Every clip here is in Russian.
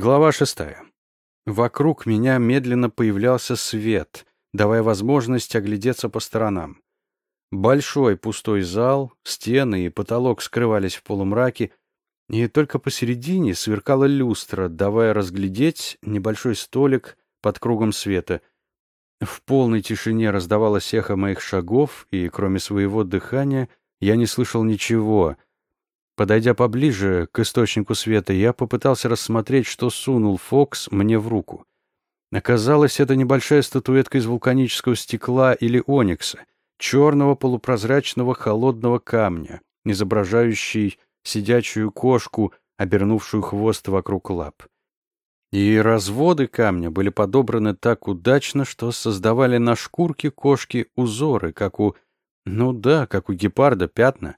Глава шестая. Вокруг меня медленно появлялся свет, давая возможность оглядеться по сторонам. Большой пустой зал, стены и потолок скрывались в полумраке, и только посередине сверкала люстра, давая разглядеть небольшой столик под кругом света. В полной тишине раздавалось эхо моих шагов, и кроме своего дыхания я не слышал ничего — Подойдя поближе к источнику света, я попытался рассмотреть, что сунул Фокс мне в руку. Оказалось, это небольшая статуэтка из вулканического стекла или оникса, черного полупрозрачного холодного камня, изображающий сидячую кошку, обернувшую хвост вокруг лап. И разводы камня были подобраны так удачно, что создавали на шкурке кошки узоры, как у... Ну да, как у гепарда пятна —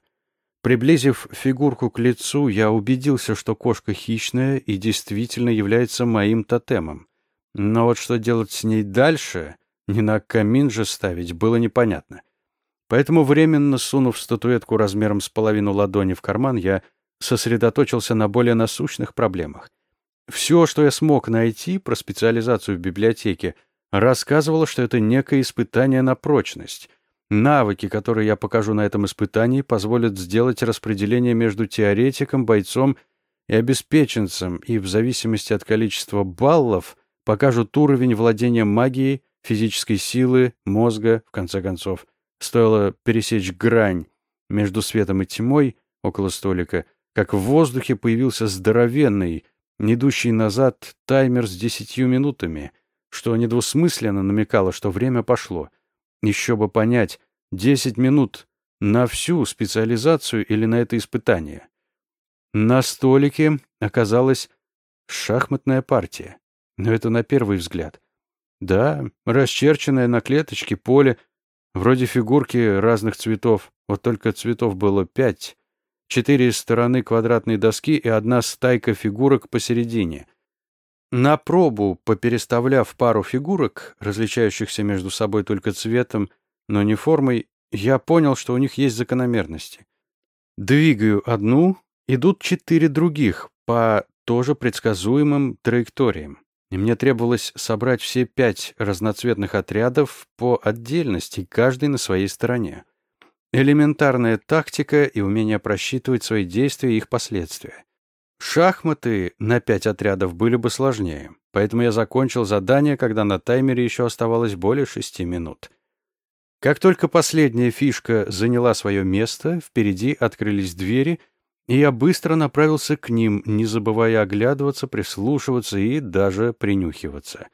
Приблизив фигурку к лицу, я убедился, что кошка хищная и действительно является моим тотемом. Но вот что делать с ней дальше, не на камин же ставить, было непонятно. Поэтому, временно сунув статуэтку размером с половину ладони в карман, я сосредоточился на более насущных проблемах. Все, что я смог найти про специализацию в библиотеке, рассказывало, что это некое испытание на прочность — Навыки, которые я покажу на этом испытании, позволят сделать распределение между теоретиком, бойцом и обеспеченцем, и в зависимости от количества баллов покажут уровень владения магией, физической силы, мозга, в конце концов. Стоило пересечь грань между светом и тьмой около столика, как в воздухе появился здоровенный, недущий назад таймер с десятью минутами, что недвусмысленно намекало, что время пошло — еще бы понять, 10 минут на всю специализацию или на это испытание. На столике оказалась шахматная партия. Но это на первый взгляд. Да, расчерченное на клеточке поле, вроде фигурки разных цветов, вот только цветов было пять. Четыре стороны квадратной доски и одна стайка фигурок посередине. На пробу, попереставляв пару фигурок, различающихся между собой только цветом, но не формой, я понял, что у них есть закономерности. Двигаю одну, идут четыре других по тоже предсказуемым траекториям. И мне требовалось собрать все пять разноцветных отрядов по отдельности, каждый на своей стороне. Элементарная тактика и умение просчитывать свои действия и их последствия. Шахматы на пять отрядов были бы сложнее, поэтому я закончил задание, когда на таймере еще оставалось более шести минут. Как только последняя фишка заняла свое место, впереди открылись двери, и я быстро направился к ним, не забывая оглядываться, прислушиваться и даже принюхиваться.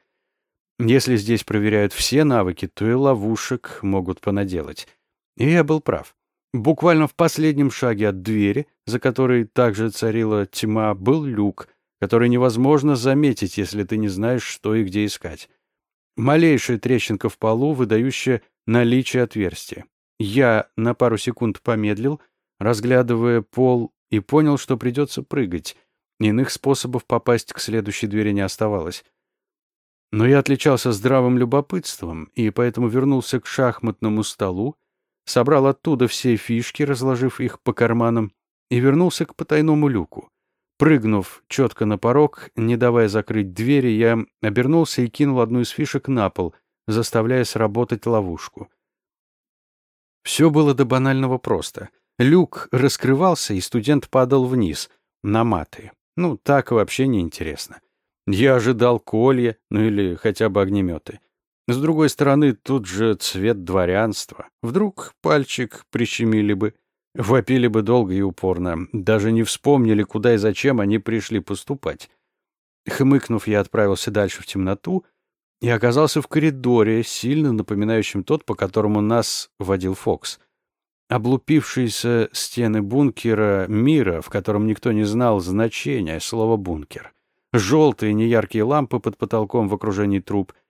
Если здесь проверяют все навыки, то и ловушек могут понаделать. И я был прав. Буквально в последнем шаге от двери, за которой также царила тьма, был люк, который невозможно заметить, если ты не знаешь, что и где искать. Малейшая трещинка в полу, выдающая наличие отверстия. Я на пару секунд помедлил, разглядывая пол, и понял, что придется прыгать. Иных способов попасть к следующей двери не оставалось. Но я отличался здравым любопытством, и поэтому вернулся к шахматному столу, собрал оттуда все фишки, разложив их по карманам, и вернулся к потайному люку. Прыгнув четко на порог, не давая закрыть двери, я обернулся и кинул одну из фишек на пол, заставляя сработать ловушку. Все было до банального просто. Люк раскрывался, и студент падал вниз, на маты. Ну, так вообще не интересно. Я ожидал колья, ну или хотя бы огнеметы. С другой стороны, тут же цвет дворянства. Вдруг пальчик прищемили бы, вопили бы долго и упорно, даже не вспомнили, куда и зачем они пришли поступать. Хмыкнув, я отправился дальше в темноту и оказался в коридоре, сильно напоминающем тот, по которому нас водил Фокс. Облупившиеся стены бункера мира, в котором никто не знал значения слова «бункер». Желтые неяркие лампы под потолком в окружении труб —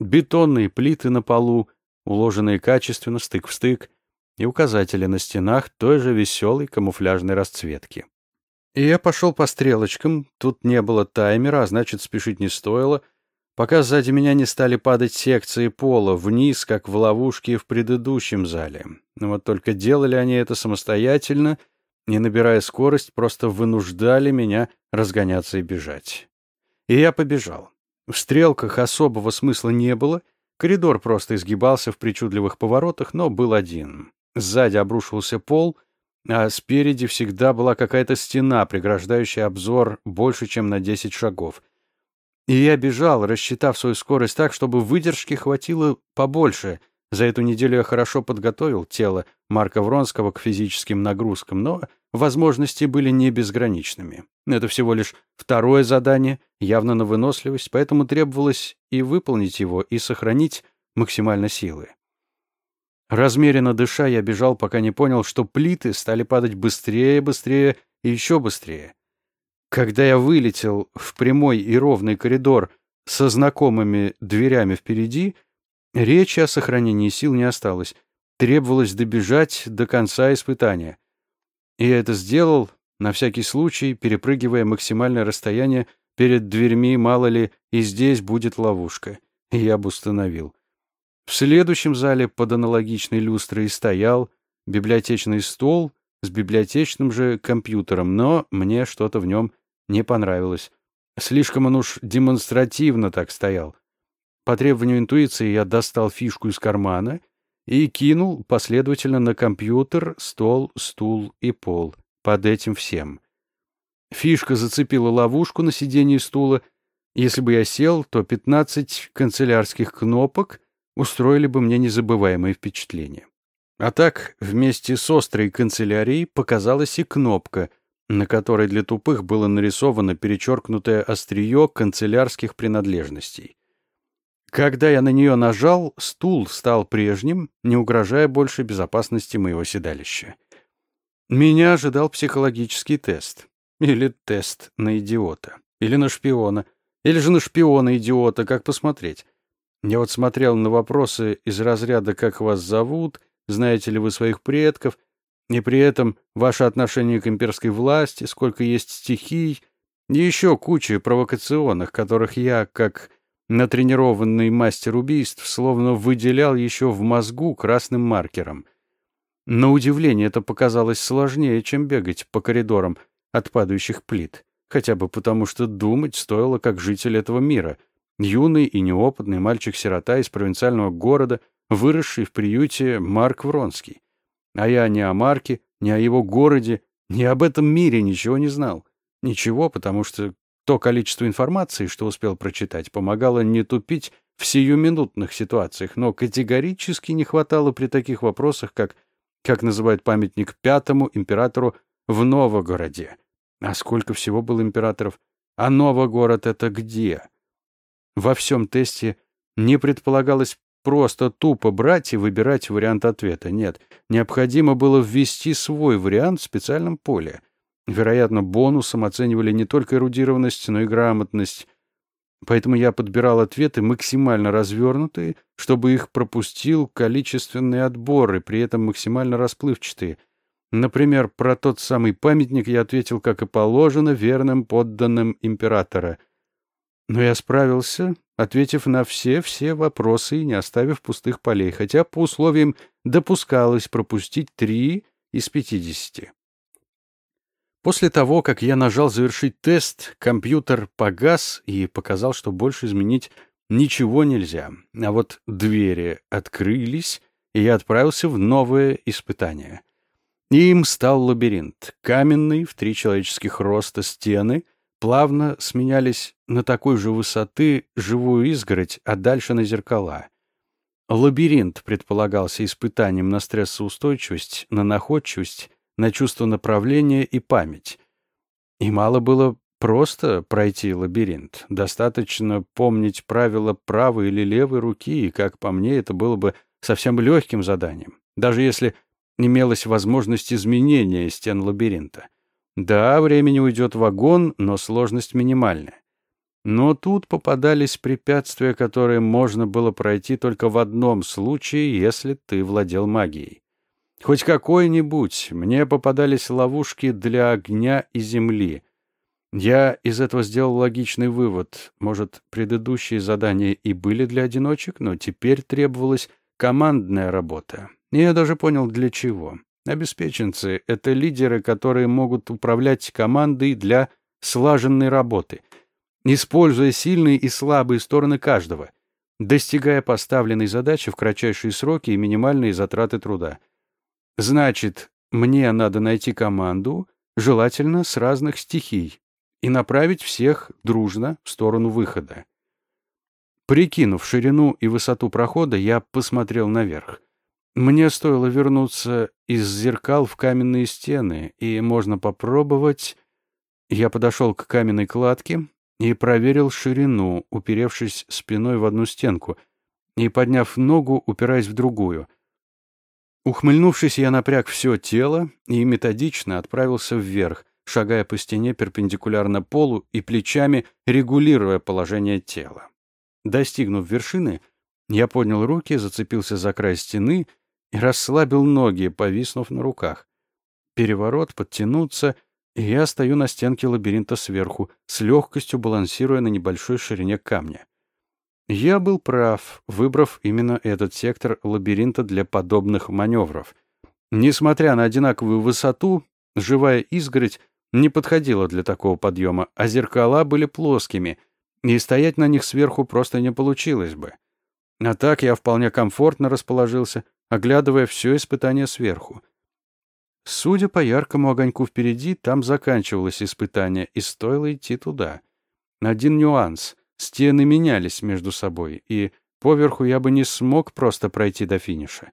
бетонные плиты на полу, уложенные качественно, стык в стык, и указатели на стенах той же веселой камуфляжной расцветки. И я пошел по стрелочкам, тут не было таймера, а значит, спешить не стоило, пока сзади меня не стали падать секции пола вниз, как в ловушке в предыдущем зале. Но вот только делали они это самостоятельно, не набирая скорость, просто вынуждали меня разгоняться и бежать. И я побежал. В стрелках особого смысла не было, коридор просто изгибался в причудливых поворотах, но был один. Сзади обрушивался пол, а спереди всегда была какая-то стена, преграждающая обзор больше, чем на 10 шагов. И я бежал, рассчитав свою скорость так, чтобы выдержки хватило побольше — за эту неделю я хорошо подготовил тело Марка Вронского к физическим нагрузкам, но возможности были не безграничными. Это всего лишь второе задание, явно на выносливость, поэтому требовалось и выполнить его, и сохранить максимально силы. Размеренно дыша, я бежал, пока не понял, что плиты стали падать быстрее, быстрее и еще быстрее. Когда я вылетел в прямой и ровный коридор со знакомыми дверями впереди, Речи о сохранении сил не осталось. Требовалось добежать до конца испытания. И я это сделал, на всякий случай, перепрыгивая максимальное расстояние перед дверьми, мало ли, и здесь будет ловушка. Я бы установил. В следующем зале под аналогичной люстрой стоял библиотечный стол с библиотечным же компьютером, но мне что-то в нем не понравилось. Слишком он уж демонстративно так стоял. По требованию интуиции я достал фишку из кармана и кинул последовательно на компьютер, стол, стул и пол. Под этим всем. Фишка зацепила ловушку на сиденье стула. Если бы я сел, то 15 канцелярских кнопок устроили бы мне незабываемое впечатление. А так, вместе с острой канцелярией показалась и кнопка, на которой для тупых было нарисовано перечеркнутое острие канцелярских принадлежностей. Когда я на нее нажал, стул стал прежним, не угрожая больше безопасности моего седалища. Меня ожидал психологический тест. Или тест на идиота. Или на шпиона. Или же на шпиона-идиота, как посмотреть. Я вот смотрел на вопросы из разряда «Как вас зовут?», «Знаете ли вы своих предков?», и при этом ваше отношение к имперской власти, сколько есть стихий, и еще куча провокационных, которых я, как Натренированный мастер убийств словно выделял еще в мозгу красным маркером. На удивление это показалось сложнее, чем бегать по коридорам от падающих плит. Хотя бы потому, что думать стоило как житель этого мира. Юный и неопытный мальчик-сирота из провинциального города, выросший в приюте Марк Вронский. А я ни о Марке, ни о его городе, ни об этом мире ничего не знал. Ничего, потому что то количество информации, что успел прочитать, помогало не тупить в сиюминутных ситуациях, но категорически не хватало при таких вопросах, как как называют памятник пятому императору в Новогороде. А сколько всего было императоров? А Новогород — это где? Во всем тесте не предполагалось просто тупо брать и выбирать вариант ответа. Нет, необходимо было ввести свой вариант в специальном поле. Вероятно, бонусом оценивали не только эрудированность, но и грамотность. Поэтому я подбирал ответы максимально развернутые, чтобы их пропустил количественный отбор и при этом максимально расплывчатые. Например, про тот самый памятник я ответил, как и положено, верным подданным императора. Но я справился, ответив на все-все вопросы и не оставив пустых полей, хотя по условиям допускалось пропустить три из пятидесяти. После того, как я нажал «Завершить тест», компьютер погас и показал, что больше изменить ничего нельзя. А вот двери открылись, и я отправился в новое испытание. Им стал лабиринт. Каменный, в три человеческих роста стены плавно сменялись на такой же высоты живую изгородь, а дальше на зеркала. Лабиринт предполагался испытанием на стрессоустойчивость, на находчивость на чувство направления и память. И мало было просто пройти лабиринт. Достаточно помнить правила правой или левой руки, и, как по мне, это было бы совсем легким заданием, даже если имелась возможность изменения стен лабиринта. Да, времени уйдет вагон, но сложность минимальная. Но тут попадались препятствия, которые можно было пройти только в одном случае, если ты владел магией. Хоть какой-нибудь. Мне попадались ловушки для огня и земли. Я из этого сделал логичный вывод. Может, предыдущие задания и были для одиночек, но теперь требовалась командная работа. И я даже понял, для чего. Обеспеченцы — это лидеры, которые могут управлять командой для слаженной работы. используя сильные и слабые стороны каждого, достигая поставленной задачи в кратчайшие сроки и минимальные затраты труда. Значит, мне надо найти команду, желательно с разных стихий, и направить всех дружно в сторону выхода. Прикинув ширину и высоту прохода, я посмотрел наверх. Мне стоило вернуться из зеркал в каменные стены, и можно попробовать... Я подошел к каменной кладке и проверил ширину, уперевшись спиной в одну стенку, и, подняв ногу, упираясь в другую. Ухмыльнувшись, я напряг все тело и методично отправился вверх, шагая по стене перпендикулярно полу и плечами, регулируя положение тела. Достигнув вершины, я поднял руки, зацепился за край стены и расслабил ноги, повиснув на руках. Переворот, подтянуться, и я стою на стенке лабиринта сверху, с легкостью балансируя на небольшой ширине камня. Я был прав, выбрав именно этот сектор лабиринта для подобных маневров. Несмотря на одинаковую высоту, живая изгородь не подходила для такого подъема, а зеркала были плоскими, и стоять на них сверху просто не получилось бы. А так я вполне комфортно расположился, оглядывая все испытание сверху. Судя по яркому огоньку впереди, там заканчивалось испытание, и стоило идти туда. Один нюанс — стены менялись между собой, и поверху я бы не смог просто пройти до финиша.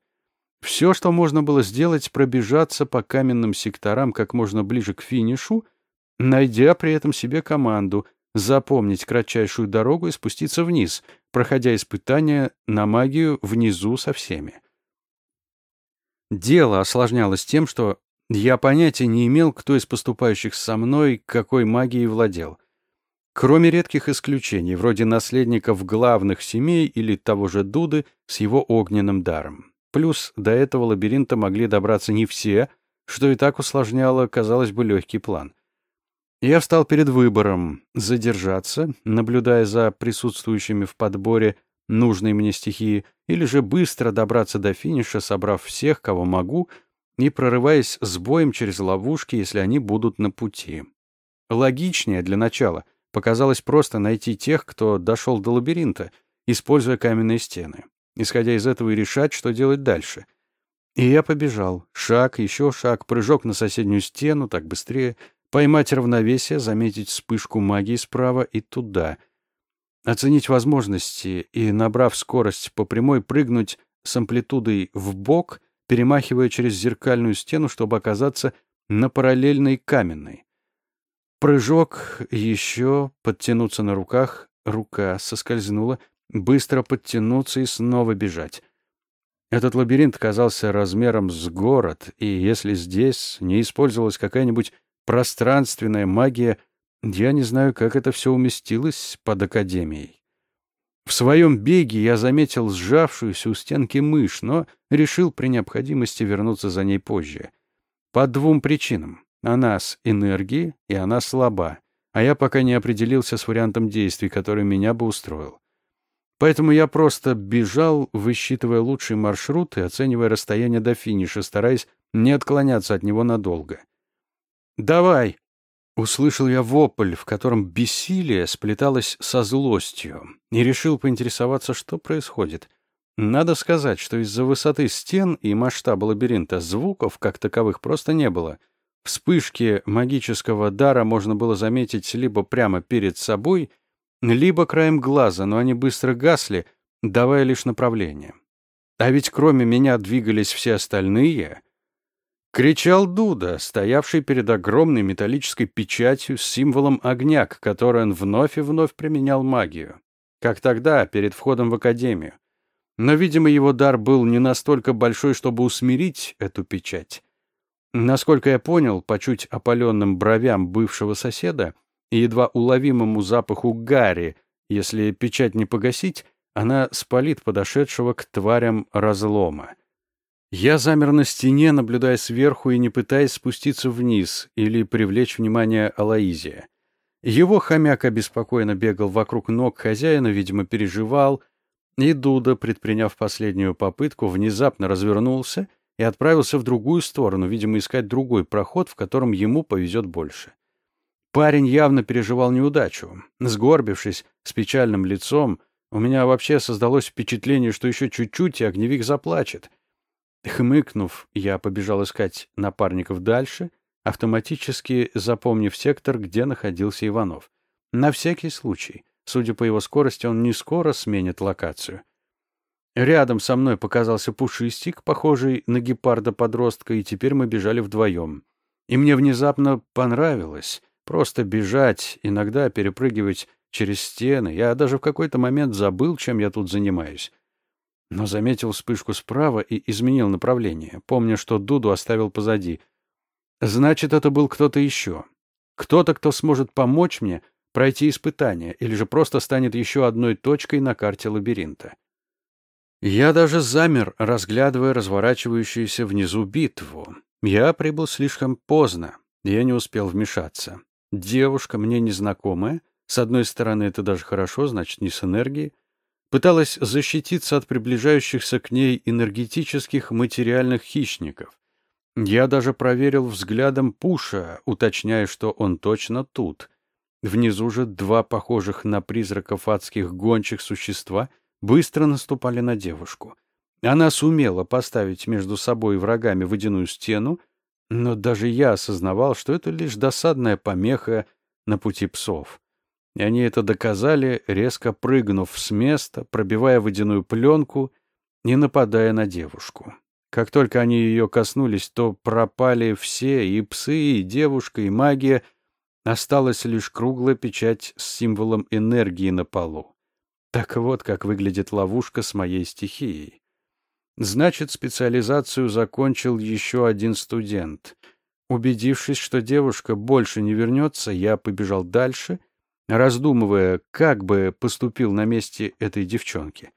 Все, что можно было сделать, пробежаться по каменным секторам как можно ближе к финишу, найдя при этом себе команду, запомнить кратчайшую дорогу и спуститься вниз, проходя испытания на магию внизу со всеми. Дело осложнялось тем, что я понятия не имел, кто из поступающих со мной какой магией владел. Кроме редких исключений, вроде наследников главных семей или того же Дуды с его огненным даром. Плюс до этого лабиринта могли добраться не все, что и так усложняло, казалось бы, легкий план. Я встал перед выбором — задержаться, наблюдая за присутствующими в подборе нужной мне стихии, или же быстро добраться до финиша, собрав всех, кого могу, и прорываясь с боем через ловушки, если они будут на пути. Логичнее для начала показалось просто найти тех, кто дошел до лабиринта, используя каменные стены. Исходя из этого и решать, что делать дальше. И я побежал. Шаг, еще шаг, прыжок на соседнюю стену, так быстрее — Поймать равновесие, заметить вспышку магии справа и туда. Оценить возможности и, набрав скорость по прямой, прыгнуть с амплитудой в бок, перемахивая через зеркальную стену, чтобы оказаться на параллельной каменной. Прыжок, еще, подтянуться на руках, рука соскользнула, быстро подтянуться и снова бежать. Этот лабиринт казался размером с город, и если здесь не использовалась какая-нибудь пространственная магия, я не знаю, как это все уместилось под Академией. В своем беге я заметил сжавшуюся у стенки мышь, но решил при необходимости вернуться за ней позже. По двум причинам. Она с энергией, и она слаба, а я пока не определился с вариантом действий, который меня бы устроил. Поэтому я просто бежал, высчитывая лучший маршрут и оценивая расстояние до финиша, стараясь не отклоняться от него надолго. «Давай!» Услышал я вопль, в котором бессилие сплеталось со злостью, и решил поинтересоваться, что происходит. Надо сказать, что из-за высоты стен и масштаба лабиринта звуков, как таковых, просто не было. Вспышки магического дара можно было заметить либо прямо перед собой, либо краем глаза, но они быстро гасли, давая лишь направление. А ведь кроме меня двигались все остальные — Кричал Дуда, стоявший перед огромной металлической печатью с символом огня, к которой он вновь и вновь применял магию. Как тогда, перед входом в академию. Но, видимо, его дар был не настолько большой, чтобы усмирить эту печать. Насколько я понял, по чуть опаленным бровям бывшего соседа и едва уловимому запаху гари, если печать не погасить, она спалит подошедшего к тварям разлома. Я замер на стене, наблюдая сверху и не пытаясь спуститься вниз или привлечь внимание Алаизия. Его хомяк обеспокоенно бегал вокруг ног хозяина, видимо, переживал, и Дуда, предприняв последнюю попытку, внезапно развернулся и отправился в другую сторону, видимо, искать другой проход, в котором ему повезет больше. Парень явно переживал неудачу. Сгорбившись, с печальным лицом, у меня вообще создалось впечатление, что еще чуть-чуть, и огневик заплачет. Хмыкнув, я побежал искать напарников дальше, автоматически запомнив сектор, где находился Иванов. На всякий случай. Судя по его скорости, он не скоро сменит локацию. Рядом со мной показался пушистик, похожий на гепарда-подростка, и теперь мы бежали вдвоем. И мне внезапно понравилось просто бежать, иногда перепрыгивать через стены. Я даже в какой-то момент забыл, чем я тут занимаюсь. Но заметил вспышку справа и изменил направление, помня, что Дуду оставил позади. Значит, это был кто-то еще. Кто-то, кто сможет помочь мне пройти испытание, или же просто станет еще одной точкой на карте лабиринта. Я даже замер, разглядывая разворачивающуюся внизу битву. Я прибыл слишком поздно, я не успел вмешаться. Девушка мне незнакомая, с одной стороны, это даже хорошо, значит, не с энергией, пыталась защититься от приближающихся к ней энергетических материальных хищников. Я даже проверил взглядом Пуша, уточняя, что он точно тут. Внизу же два похожих на призраков адских гончих существа быстро наступали на девушку. Она сумела поставить между собой и врагами водяную стену, но даже я осознавал, что это лишь досадная помеха на пути псов. И они это доказали, резко прыгнув с места, пробивая водяную пленку и нападая на девушку. Как только они ее коснулись, то пропали все, и псы, и девушка, и магия. Осталась лишь круглая печать с символом энергии на полу. Так вот, как выглядит ловушка с моей стихией. Значит, специализацию закончил еще один студент. Убедившись, что девушка больше не вернется, я побежал дальше — раздумывая, как бы поступил на месте этой девчонки.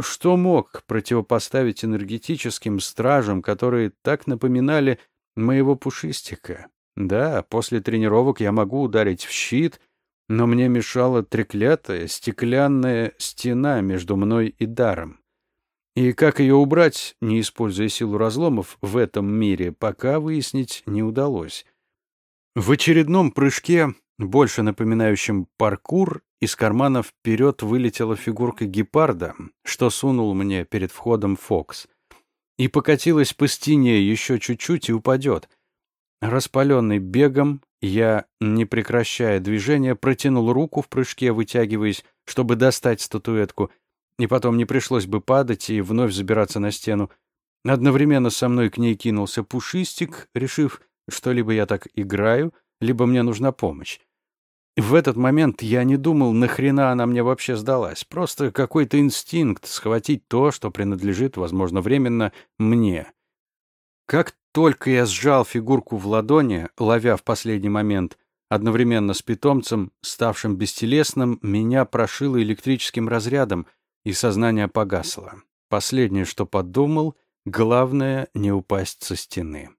Что мог противопоставить энергетическим стражам, которые так напоминали моего пушистика? Да, после тренировок я могу ударить в щит, но мне мешала треклятая стеклянная стена между мной и даром. И как ее убрать, не используя силу разломов в этом мире, пока выяснить не удалось. В очередном прыжке больше напоминающим паркур, из кармана вперед вылетела фигурка гепарда, что сунул мне перед входом Фокс, и покатилась по стене еще чуть-чуть и упадет. Распаленный бегом, я, не прекращая движения, протянул руку в прыжке, вытягиваясь, чтобы достать статуэтку, и потом не пришлось бы падать и вновь забираться на стену. Одновременно со мной к ней кинулся пушистик, решив, что либо я так играю, либо мне нужна помощь. В этот момент я не думал, нахрена она мне вообще сдалась. Просто какой-то инстинкт схватить то, что принадлежит, возможно, временно мне. Как только я сжал фигурку в ладони, ловя в последний момент, одновременно с питомцем, ставшим бестелесным, меня прошило электрическим разрядом, и сознание погасло. Последнее, что подумал, главное — не упасть со стены.